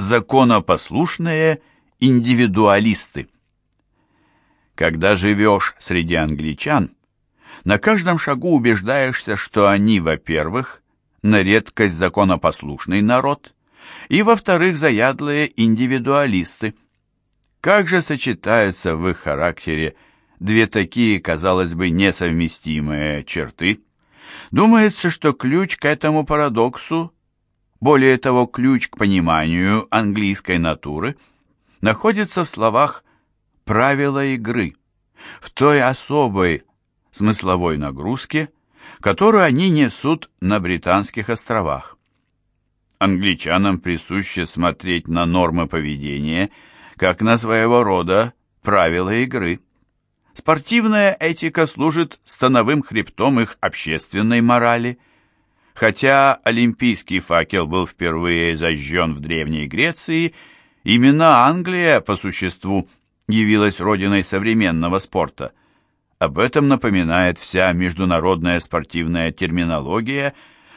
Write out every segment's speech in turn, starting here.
законопослушные индивидуалисты. Когда живешь среди англичан, на каждом шагу убеждаешься, что они, во-первых, на редкость законопослушный народ, и, во-вторых, заядлые индивидуалисты. Как же сочетаются в их характере две такие, казалось бы, несовместимые черты? Думается, что ключ к этому парадоксу, более того, ключ к пониманию английской натуры, находится в словах «правила игры», в той особой смысловой нагрузке, которую они несут на Британских островах. Англичанам присуще смотреть на нормы поведения, как на своего рода правила игры. Спортивная этика служит становым хребтом их общественной морали. Хотя олимпийский факел был впервые зажжен в Древней Греции, именно Англия, по существу, явилась родиной современного спорта. Об этом напоминает вся международная спортивная терминология,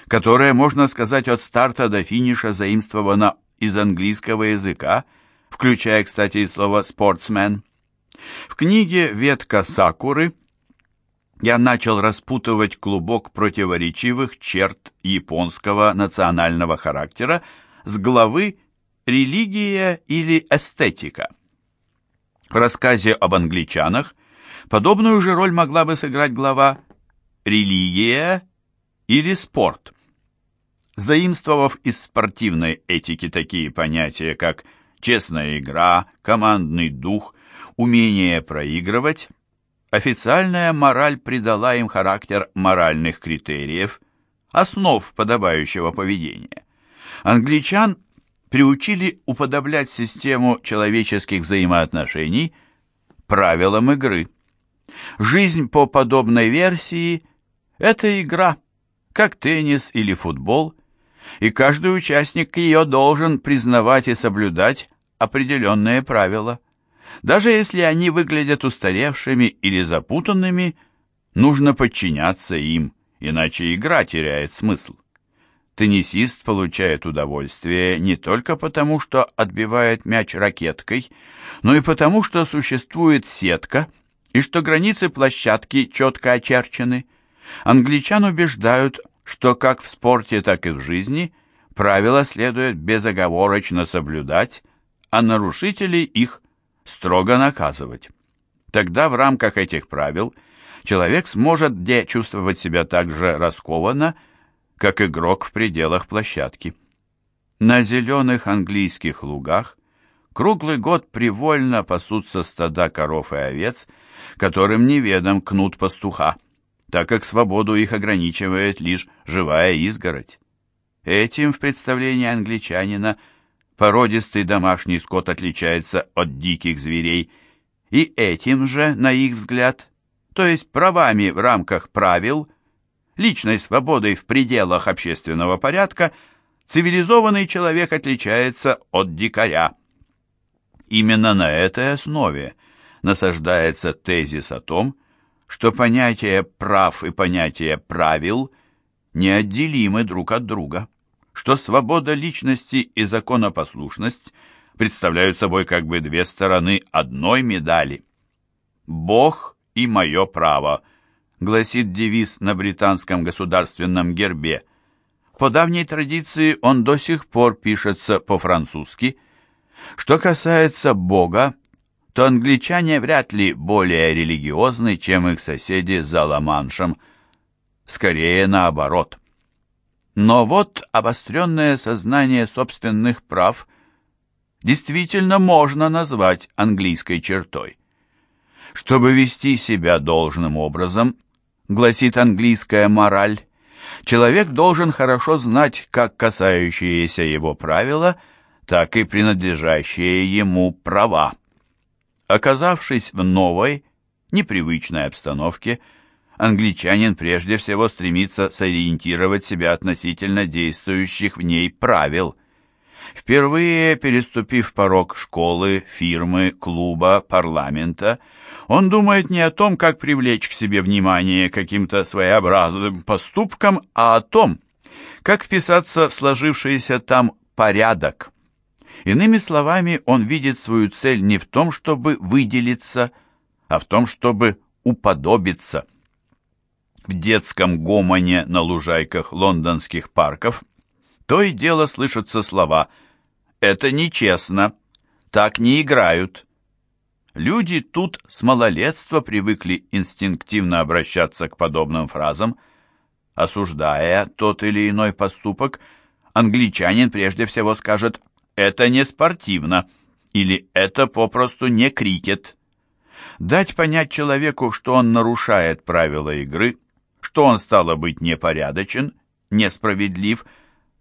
которая, можно сказать, от старта до финиша заимствована из английского языка, включая, кстати, и слово «спортсмен». В книге «Ветка сакуры» я начал распутывать клубок противоречивых черт японского национального характера с главы «Религия или эстетика». В рассказе об англичанах подобную же роль могла бы сыграть глава «Религия или спорт». Заимствовав из спортивной этики такие понятия, как честная игра, командный дух, умение проигрывать, официальная мораль придала им характер моральных критериев, основ подобающего поведения. Англичан приучили уподоблять систему человеческих взаимоотношений правилам игры. Жизнь по подобной версии – это игра, как теннис или футбол, и каждый участник ее должен признавать и соблюдать определенные правила. Даже если они выглядят устаревшими или запутанными, нужно подчиняться им, иначе игра теряет смысл. Теннисист получает удовольствие не только потому, что отбивает мяч ракеткой, но и потому, что существует сетка и что границы площадки четко очерчены. Англичан убеждают, что как в спорте, так и в жизни правила следует безоговорочно соблюдать, а нарушителей их строго наказывать. Тогда в рамках этих правил человек сможет где чувствовать себя так же раскованно, как игрок в пределах площадки. На зеленых английских лугах круглый год привольно пасутся стада коров и овец, которым неведом кнут пастуха, так как свободу их ограничивает лишь живая изгородь. Этим в представлении англичанина породистый домашний скот отличается от диких зверей, и этим же, на их взгляд, то есть правами в рамках правил, личной свободой в пределах общественного порядка, цивилизованный человек отличается от дикаря. Именно на этой основе насаждается тезис о том, что понятия прав и понятия правил неотделимы друг от друга, что свобода личности и законопослушность представляют собой как бы две стороны одной медали. «Бог и мое право», гласит девиз на британском государственном гербе. По давней традиции он до сих пор пишется по-французски. Что касается Бога, то англичане вряд ли более религиозны, чем их соседи за Ла-Маншем. Скорее наоборот. Но вот обостренное сознание собственных прав действительно можно назвать английской чертой. Чтобы вести себя должным образом, гласит английская мораль, человек должен хорошо знать как касающиеся его правила, так и принадлежащие ему права. Оказавшись в новой, непривычной обстановке, англичанин прежде всего стремится сориентировать себя относительно действующих в ней правил. Впервые переступив порог школы, фирмы, клуба, парламента – он думает не о том, как привлечь к себе внимание каким-то своеобразным поступком, а о том, как вписаться в сложившийся там порядок. Иными словами, он видит свою цель не в том, чтобы выделиться, а в том, чтобы уподобиться. В детском гомоне на лужайках лондонских парков то и дело слышатся слова «это нечестно», «так не играют». Люди тут с малолетства привыкли инстинктивно обращаться к подобным фразам. Осуждая тот или иной поступок, англичанин прежде всего скажет «это не спортивно» или «это попросту не крикет». Дать понять человеку, что он нарушает правила игры, что он, стало быть, непорядочен, несправедлив,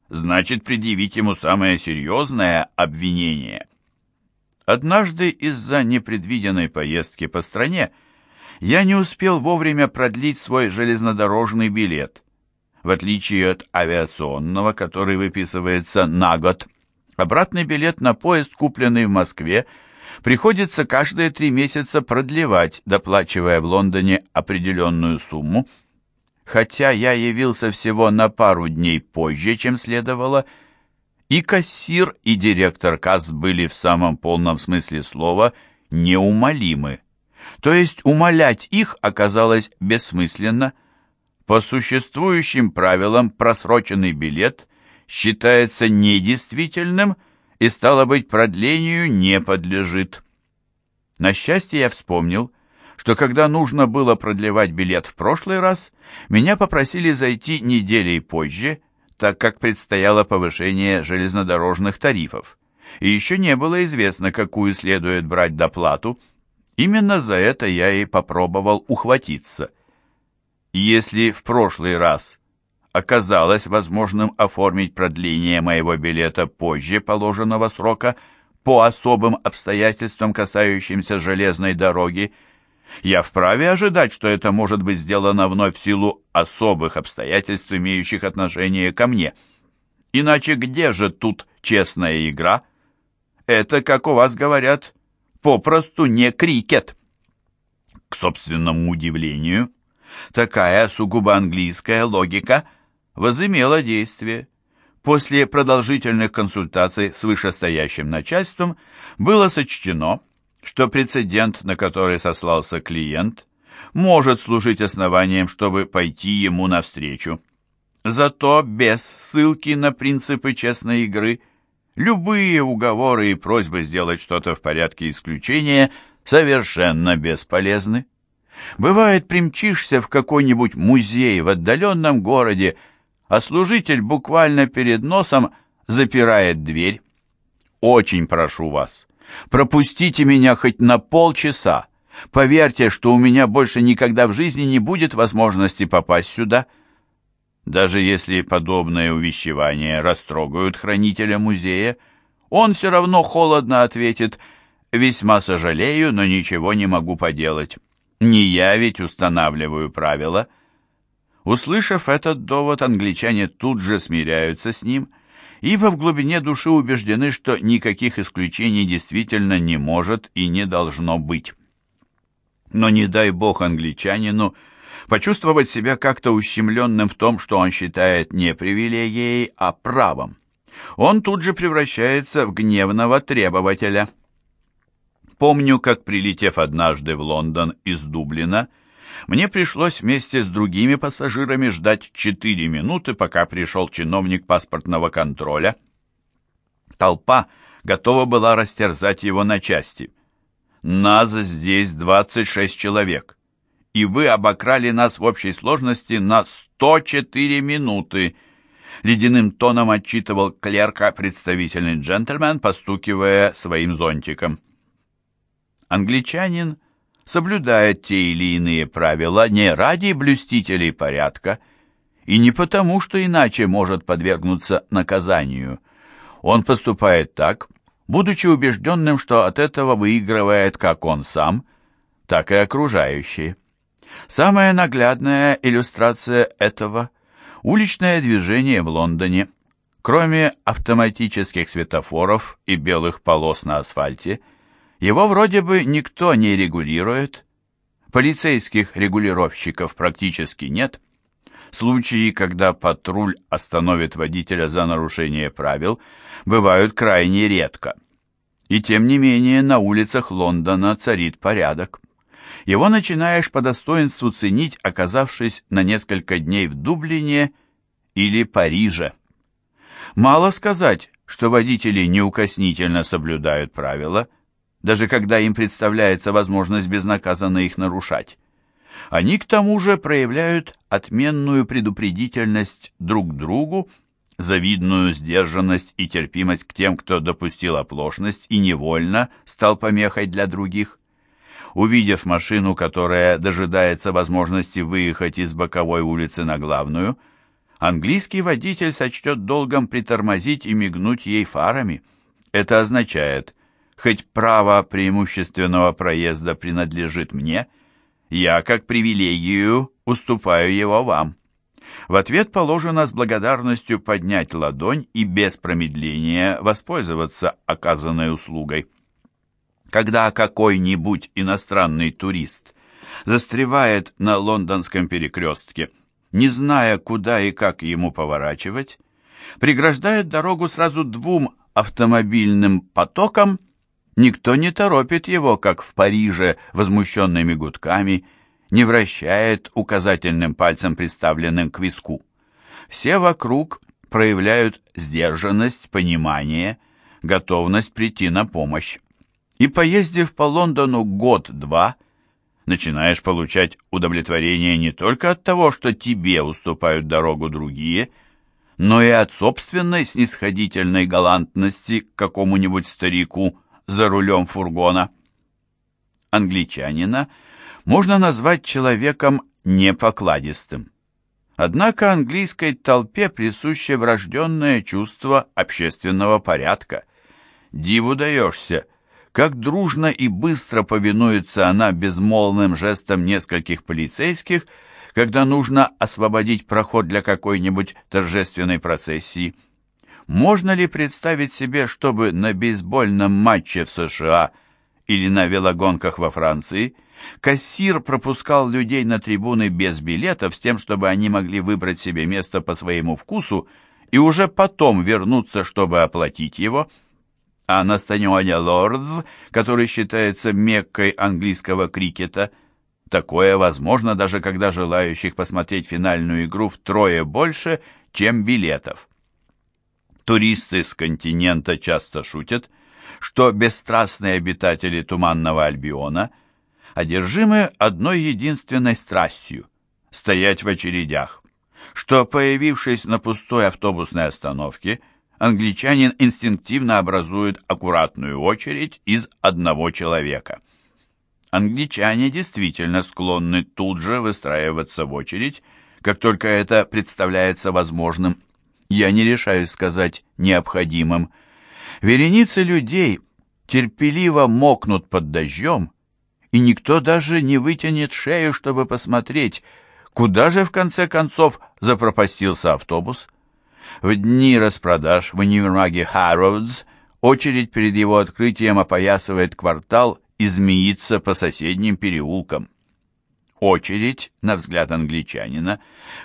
значит предъявить ему самое серьезное обвинение. Однажды из-за непредвиденной поездки по стране я не успел вовремя продлить свой железнодорожный билет. В отличие от авиационного, который выписывается на год, обратный билет на поезд, купленный в Москве, приходится каждые три месяца продлевать, доплачивая в Лондоне определенную сумму. Хотя я явился всего на пару дней позже, чем следовало, и кассир, и директор касс были в самом полном смысле слова неумолимы. То есть умолять их оказалось бессмысленно. По существующим правилам просроченный билет считается недействительным и, стало быть, продлению не подлежит. На счастье я вспомнил, что когда нужно было продлевать билет в прошлый раз, меня попросили зайти неделей позже, так как предстояло повышение железнодорожных тарифов, и еще не было известно, какую следует брать доплату. Именно за это я и попробовал ухватиться. Если в прошлый раз оказалось возможным оформить продление моего билета позже положенного срока по особым обстоятельствам, касающимся железной дороги, я вправе ожидать, что это может быть сделано вновь в силу особых обстоятельств, имеющих отношение ко мне. Иначе где же тут честная игра? Это, как у вас говорят, попросту не крикет. К собственному удивлению, такая сугубо английская логика – возымело действие. После продолжительных консультаций с вышестоящим начальством было сочтено, что прецедент, на который сослался клиент, может служить основанием, чтобы пойти ему навстречу. Зато без ссылки на принципы честной игры любые уговоры и просьбы сделать что-то в порядке исключения совершенно бесполезны. Бывает, примчишься в какой-нибудь музей в отдаленном городе, а служитель буквально перед носом запирает дверь. Очень прошу вас, пропустите меня хоть на полчаса. Поверьте, что у меня больше никогда в жизни не будет возможности попасть сюда. Даже если подобное увещевание растрогают хранителя музея, он все равно холодно ответит «Весьма сожалею, но ничего не могу поделать. Не я ведь устанавливаю правила». Услышав этот довод, англичане тут же смиряются с ним, ибо в глубине души убеждены, что никаких исключений действительно не может и не должно быть. Но не дай бог англичанину почувствовать себя как-то ущемленным в том, что он считает не привилегией, а правом. Он тут же превращается в гневного требователя. Помню, как, прилетев однажды в Лондон из Дублина, мне пришлось вместе с другими пассажирами ждать 4 минуты, пока пришел чиновник паспортного контроля. Толпа готова была растерзать его на части. Нас здесь 26 человек, и вы обокрали нас в общей сложности на 104 минуты. Ледяным тоном отчитывал клерка представительный джентльмен, постукивая своим зонтиком. Англичанин соблюдает те или иные правила не ради блюстителей порядка и не потому, что иначе может подвергнуться наказанию. Он поступает так, будучи убежденным, что от этого выигрывает как он сам, так и окружающие. Самая наглядная иллюстрация этого – уличное движение в Лондоне. Кроме автоматических светофоров и белых полос на асфальте – его вроде бы никто не регулирует. Полицейских регулировщиков практически нет. Случаи, когда патруль остановит водителя за нарушение правил, бывают крайне редко. И тем не менее на улицах Лондона царит порядок. Его начинаешь по достоинству ценить, оказавшись на несколько дней в Дублине или Париже. Мало сказать, что водители неукоснительно соблюдают правила, даже когда им представляется возможность безнаказанно их нарушать. Они к тому же проявляют отменную предупредительность друг другу, завидную сдержанность и терпимость к тем, кто допустил оплошность и невольно стал помехой для других. Увидев машину, которая дожидается возможности выехать из боковой улицы на главную, английский водитель сочтет долгом притормозить и мигнуть ей фарами. Это означает, хоть право преимущественного проезда принадлежит мне, я, как привилегию, уступаю его вам. В ответ положено с благодарностью поднять ладонь и без промедления воспользоваться оказанной услугой. Когда какой-нибудь иностранный турист застревает на лондонском перекрестке, не зная, куда и как ему поворачивать, преграждает дорогу сразу двум автомобильным потокам, никто не торопит его, как в Париже, возмущенными гудками, не вращает указательным пальцем, приставленным к виску. Все вокруг проявляют сдержанность, понимание, готовность прийти на помощь. И поездив по Лондону год-два, начинаешь получать удовлетворение не только от того, что тебе уступают дорогу другие, но и от собственной снисходительной галантности к какому-нибудь старику за рулем фургона. Англичанина – можно назвать человеком непокладистым. Однако английской толпе присуще врожденное чувство общественного порядка. Диву даешься, как дружно и быстро повинуется она безмолвным жестом нескольких полицейских, когда нужно освободить проход для какой-нибудь торжественной процессии. Можно ли представить себе, чтобы на бейсбольном матче в США или на велогонках во Франции – Кассир пропускал людей на трибуны без билетов с тем, чтобы они могли выбрать себе место по своему вкусу и уже потом вернуться, чтобы оплатить его. А на стадионе Лордс, который считается меккой английского крикета, такое возможно даже когда желающих посмотреть финальную игру втрое больше, чем билетов. Туристы с континента часто шутят, что бесстрастные обитатели Туманного Альбиона – одержимы одной единственной страстью – стоять в очередях, что, появившись на пустой автобусной остановке, англичанин инстинктивно образует аккуратную очередь из одного человека. Англичане действительно склонны тут же выстраиваться в очередь, как только это представляется возможным. Я не решаюсь сказать необходимым. Вереницы людей терпеливо мокнут под дождем, и никто даже не вытянет шею, чтобы посмотреть, куда же в конце концов запропастился автобус. В дни распродаж в универмаге Harrods очередь перед его открытием опоясывает квартал и змеится по соседним переулкам. Очередь, на взгляд англичанина,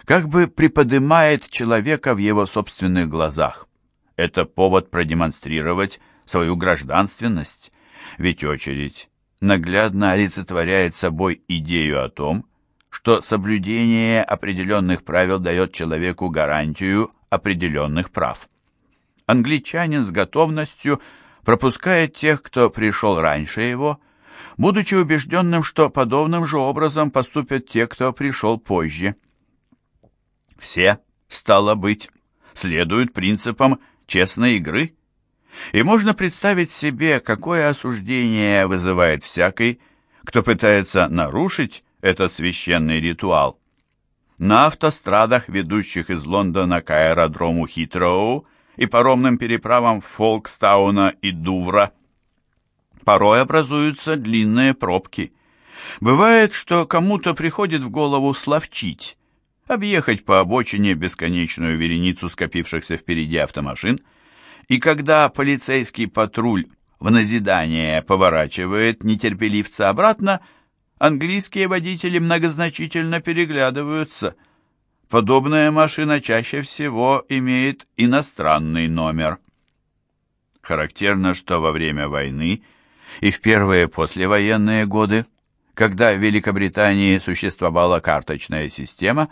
как бы приподымает человека в его собственных глазах. Это повод продемонстрировать свою гражданственность, ведь очередь наглядно олицетворяет собой идею о том, что соблюдение определенных правил дает человеку гарантию определенных прав. Англичанин с готовностью пропускает тех, кто пришел раньше его, будучи убежденным, что подобным же образом поступят те, кто пришел позже. Все, стало быть, следуют принципам честной игры, и можно представить себе, какое осуждение вызывает всякий, кто пытается нарушить этот священный ритуал. На автострадах, ведущих из Лондона к аэродрому Хитроу и паромным переправам Фолкстауна и Дувра, порой образуются длинные пробки. Бывает, что кому-то приходит в голову словчить, объехать по обочине бесконечную вереницу скопившихся впереди автомашин – и когда полицейский патруль в назидание поворачивает нетерпеливца обратно, английские водители многозначительно переглядываются. подобная машина чаще всего имеет иностранный номер. Характерно, что во время войны и в первые послевоенные годы, когда в Великобритании существовала карточная система,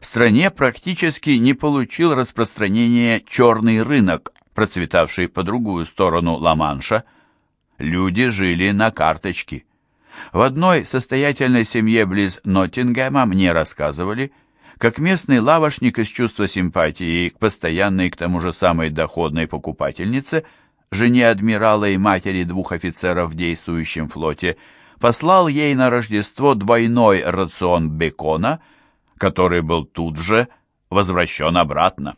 в стране практически не получил распространения черный рынок, процветавший по другую сторону Ла-Манша. Люди жили на карточке. В одной состоятельной семье близ Ноттингема мне рассказывали, как местный лавошник из чувства симпатии к постоянной, к тому же самой доходной покупательнице – жене адмирала и матери двух офицеров в действующем флоте, послал ей на Рождество двойной рацион бекона, который был тут же возвращен обратно.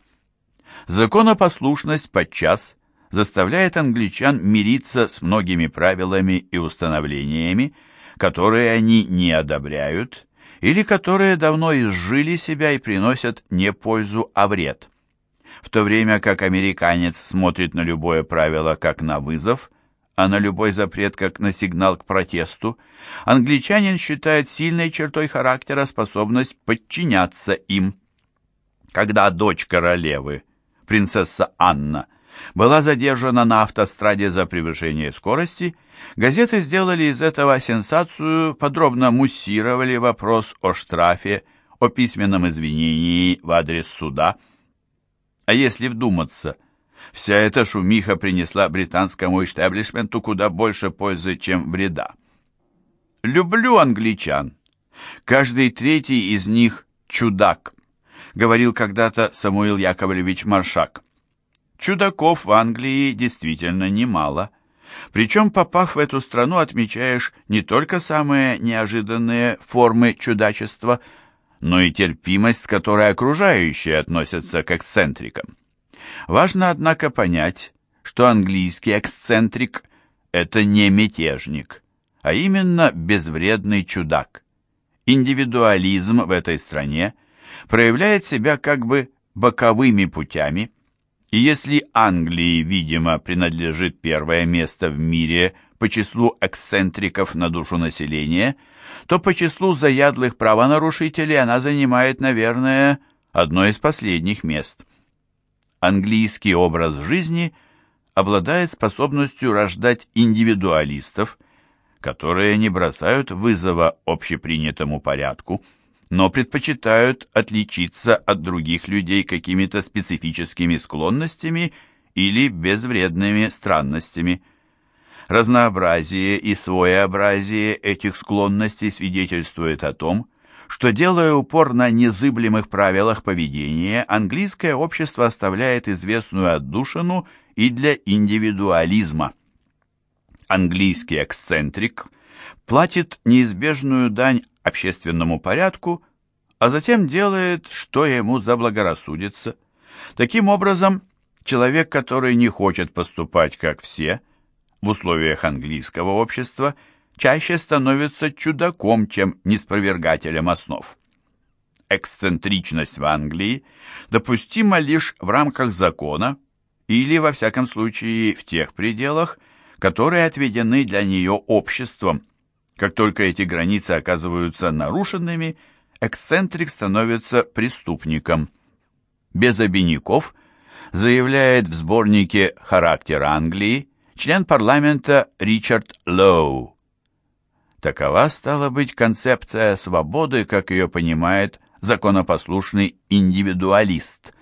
Законопослушность подчас заставляет англичан мириться с многими правилами и установлениями, которые они не одобряют или которые давно изжили себя и приносят не пользу, а вред в то время как американец смотрит на любое правило как на вызов, а на любой запрет как на сигнал к протесту, англичанин считает сильной чертой характера способность подчиняться им. Когда дочь королевы, принцесса Анна, была задержана на автостраде за превышение скорости, газеты сделали из этого сенсацию, подробно муссировали вопрос о штрафе, о письменном извинении в адрес суда – а если вдуматься, вся эта шумиха принесла британскому истеблишменту куда больше пользы, чем вреда. «Люблю англичан. Каждый третий из них чудак», — говорил когда-то Самуил Яковлевич Маршак. Чудаков в Англии действительно немало. Причем, попав в эту страну, отмечаешь не только самые неожиданные формы чудачества — но и терпимость, с которой окружающие относятся к эксцентрикам. Важно, однако, понять, что английский эксцентрик – это не мятежник, а именно безвредный чудак. Индивидуализм в этой стране проявляет себя как бы боковыми путями, и если Англии, видимо, принадлежит первое место в мире по числу эксцентриков на душу населения – то по числу заядлых правонарушителей она занимает, наверное, одно из последних мест. Английский образ жизни обладает способностью рождать индивидуалистов, которые не бросают вызова общепринятому порядку, но предпочитают отличиться от других людей какими-то специфическими склонностями или безвредными странностями. Разнообразие и своеобразие этих склонностей свидетельствует о том, что, делая упор на незыблемых правилах поведения, английское общество оставляет известную отдушину и для индивидуализма. Английский эксцентрик платит неизбежную дань общественному порядку, а затем делает, что ему заблагорассудится. Таким образом, человек, который не хочет поступать как все – в условиях английского общества чаще становится чудаком, чем неспровергателем основ. Эксцентричность в Англии допустима лишь в рамках закона или, во всяком случае, в тех пределах, которые отведены для нее обществом. Как только эти границы оказываются нарушенными, эксцентрик становится преступником. Без обиняков заявляет в сборнике «Характер Англии» член парламента Ричард Лоу. Такова стала быть концепция свободы, как ее понимает законопослушный индивидуалист.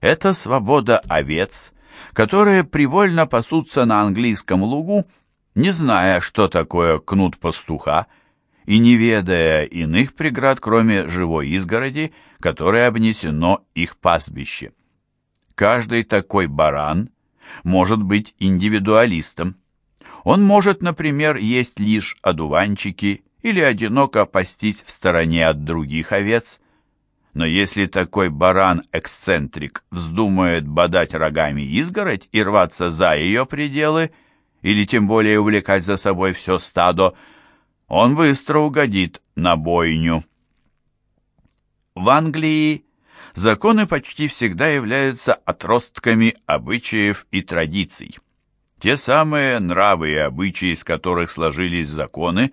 Это свобода овец, которые привольно пасутся на английском лугу, не зная, что такое кнут пастуха, и не ведая иных преград, кроме живой изгороди, которой обнесено их пастбище. Каждый такой баран может быть индивидуалистом. Он может, например, есть лишь одуванчики или одиноко пастись в стороне от других овец. Но если такой баран-эксцентрик вздумает бодать рогами изгородь и рваться за ее пределы, или тем более увлекать за собой все стадо, он быстро угодит на бойню. В Англии законы почти всегда являются отростками обычаев и традиций. Те самые нравы и обычаи, из которых сложились законы,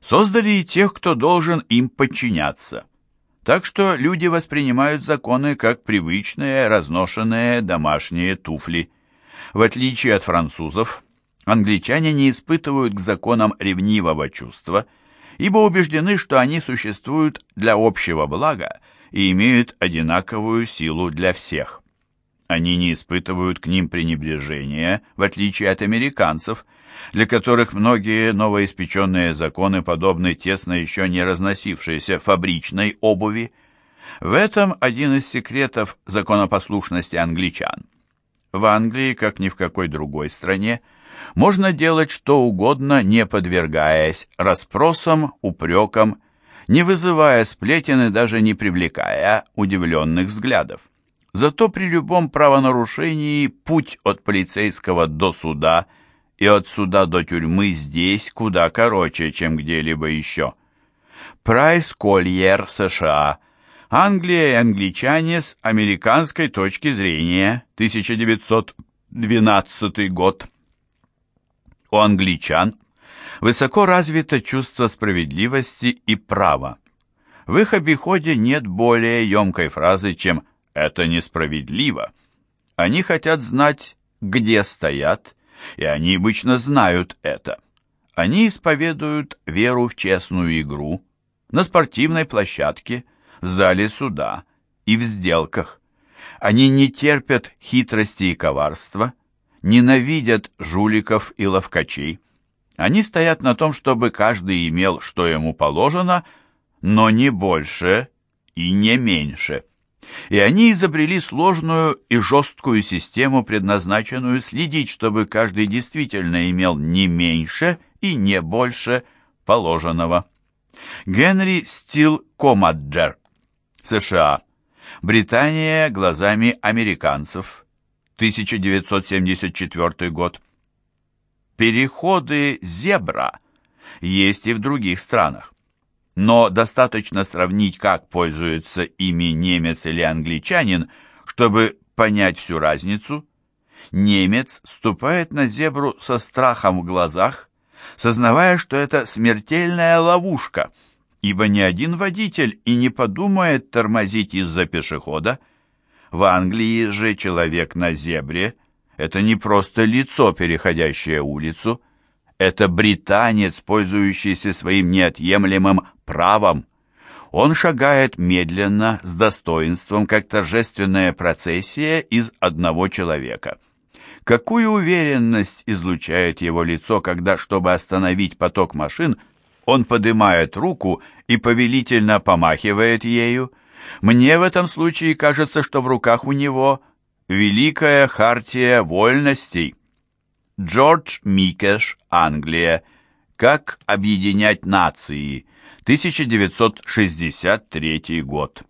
создали и тех, кто должен им подчиняться. Так что люди воспринимают законы как привычные разношенные домашние туфли. В отличие от французов, англичане не испытывают к законам ревнивого чувства, ибо убеждены, что они существуют для общего блага и имеют одинаковую силу для всех. Они не испытывают к ним пренебрежения, в отличие от американцев, для которых многие новоиспеченные законы подобны тесно еще не разносившейся фабричной обуви. В этом один из секретов законопослушности англичан. В Англии, как ни в какой другой стране, можно делать что угодно, не подвергаясь расспросам, упрекам, не вызывая сплетен и даже не привлекая удивленных взглядов. Зато при любом правонарушении путь от полицейского до суда и от суда до тюрьмы здесь куда короче, чем где-либо еще. Прайс Кольер, США. Англия и англичане с американской точки зрения. 1912 год. У англичан высоко развито чувство справедливости и права. В их обиходе нет более емкой фразы, чем это несправедливо. Они хотят знать, где стоят, и они обычно знают это. Они исповедуют веру в честную игру на спортивной площадке, в зале суда и в сделках. Они не терпят хитрости и коварства, ненавидят жуликов и ловкачей. Они стоят на том, чтобы каждый имел, что ему положено, но не больше и не меньше и они изобрели сложную и жесткую систему, предназначенную следить, чтобы каждый действительно имел не меньше и не больше положенного. Генри Стил Комаджер, США. Британия глазами американцев. 1974 год. Переходы зебра есть и в других странах но достаточно сравнить, как пользуется ими немец или англичанин, чтобы понять всю разницу. Немец ступает на зебру со страхом в глазах, сознавая, что это смертельная ловушка, ибо ни один водитель и не подумает тормозить из-за пешехода. В Англии же человек на зебре – это не просто лицо, переходящее улицу, это британец, пользующийся своим неотъемлемым правом. Он шагает медленно, с достоинством, как торжественная процессия из одного человека. Какую уверенность излучает его лицо, когда, чтобы остановить поток машин, он поднимает руку и повелительно помахивает ею. Мне в этом случае кажется, что в руках у него великая хартия вольностей. Джордж Микеш, Англия. Как объединять нации. 1963 год.